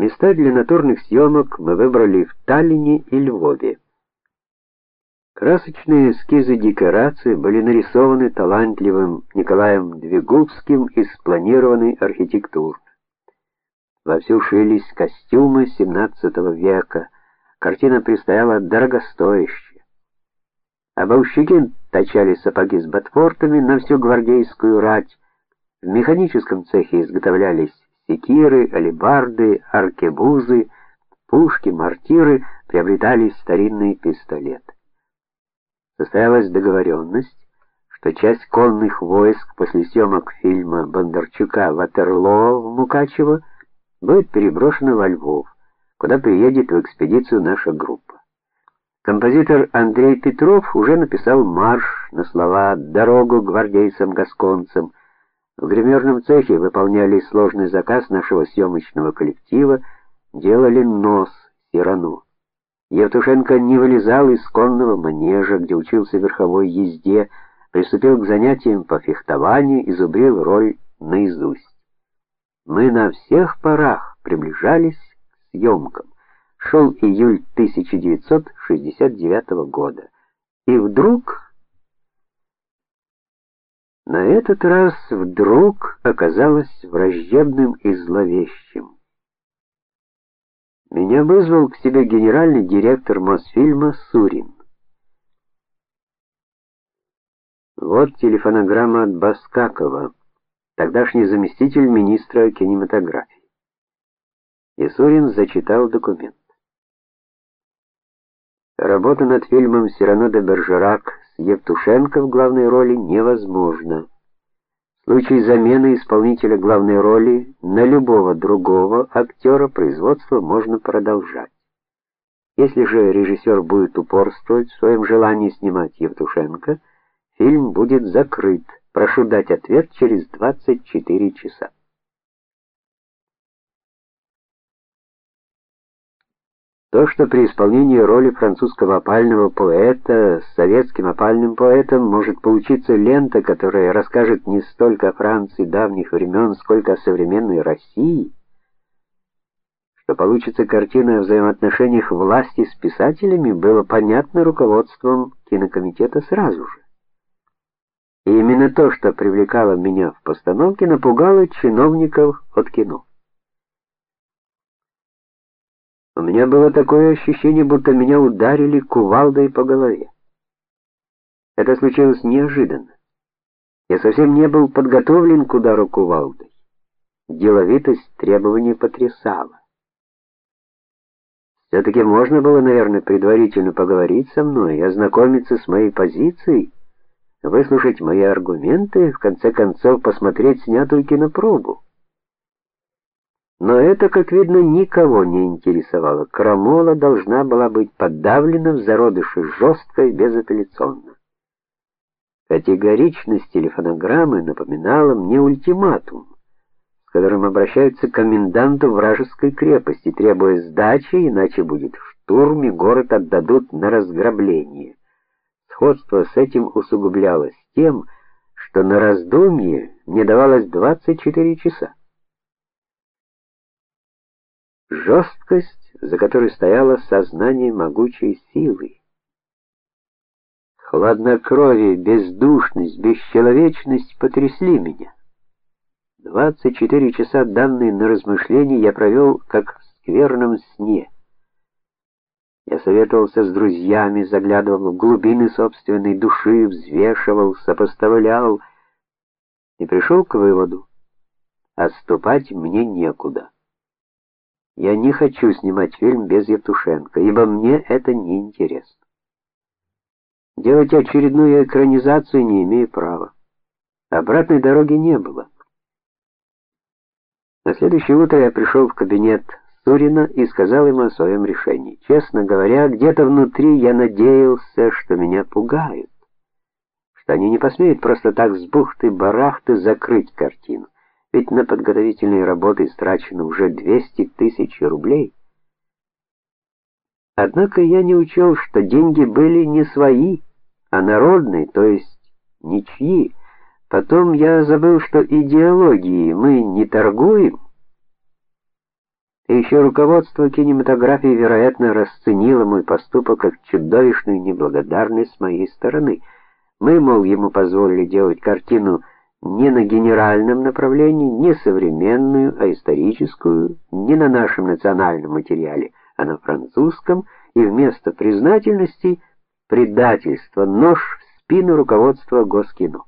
Места для натурных съемок мы выбрали в Таллине и Львове. Красочные эскизы декораций были нарисованы талантливым Николаем Двигубским и спланированы архитектурно. Вовсю шились костюмы XVII века. Картина предстояла дорогостоящая. Баущики точали сапоги с ботфортами на всю гвардейскую рать. В механическом цехе изготовлялись секиры, алебарды, аркебузы, пушки, мортиры, приобретались старинные пистолеты. Состоялась договоренность, что часть конных войск после съемок фильма Бондарчука Ватерлоо в Мукачево будет переброшена во Львов, куда приедет в экспедицию наша группа. Композитор Андрей Петров уже написал марш на слова «Дорогу гвардейцам-гасконцам», в гримерном цехе выполняли сложный заказ нашего съемочного коллектива, делали нос Сирану. Евтушенко не вылезал из конного манежа, где учился верховой езде, приступил к занятиям по фехтованию и зубрил роль наизусть. Мы на всех парах приближались к съемкам. Шел июль 1969 года. И вдруг на этот раз вдруг оказалось враждебным и зловещим. Меня вызвал к себе генеральный директор Мосфильма Сурин. Вот телефонограмма от Баскакова, тогдашний заместитель министра кинематографии. И Сурин зачитал документ. Работа над фильмом Сирано де Бержерак Евтушенко в главной роли невозможно. В случае замены исполнителя главной роли на любого другого актера производство можно продолжать. Если же режиссер будет упорствовать в своем желании снимать Евтушенко, фильм будет закрыт. Прошу дать ответ через 24 часа. То, что при исполнении роли французского опального поэта с советским опальным поэтом может получиться лента, которая расскажет не столько о Франции давних времен, сколько о современной России, что получится картина о взаимоотношениях власти с писателями, было понятно руководством кинокомитета сразу же. И именно то, что привлекало меня в постановке, напугало чиновников от кино. У меня было такое ощущение, будто меня ударили кувалдой по голове. Это случилось неожиданно. Я совсем не был подготовлен к удару кувалдой. Деловитость требования потрясала. все таки можно было, наверное, предварительно поговорить со мной ознакомиться с моей позицией, выслушать мои аргументы, в конце концов посмотреть снятую кинопробу. Но это, как видно, никого не интересовало. Крамола должна была быть подавлена в зародыше жестко и безапелляционно. Категоричность телефонограммы напоминала мне ультиматум, с которым обращаются к коменданту вражеской крепости, требуя сдачи, иначе будет штурм и город отдадут на разграбление. Сходство с этим усугублялось тем, что на раздумье мне давалось 24 часа. Жесткость, за которой стояло сознание могучей силы. Хладнокровие, бездушность, бесчеловечность потрясли меня. 24 часа данные на размышление я провел как в скверном сне. Я советовался с друзьями, заглядывал в глубины собственной души, взвешивал, сопоставлял и пришел к выводу: отступать мне некуда. Я не хочу снимать фильм без Евтушенко, ибо мне это не интересно. Делать очередную экранизацию не имею права. Обратной дороги не было. На следующее утро я пришел в кабинет Сурина и сказал ему о своем решении. Честно говоря, где-то внутри я надеялся, что меня пугают, что они не посмеют просто так с бухты-барахты закрыть картину ведь на подготовительные работы истрачено уже 200 тысяч рублей. Однако я не учел, что деньги были не свои, а народные, то есть ничьи. Потом я забыл, что идеологией мы не торгуем. И еще руководство кинематографии, вероятно, расценило мой поступок как чудовищную неблагодарность с моей стороны. Мы, мол, ему позволили делать картину не на генеральном направлении, не современную, а историческую, не на нашем национальном материале, а на французском, и вместо признательности предательство, нож в спину руководства Госкино.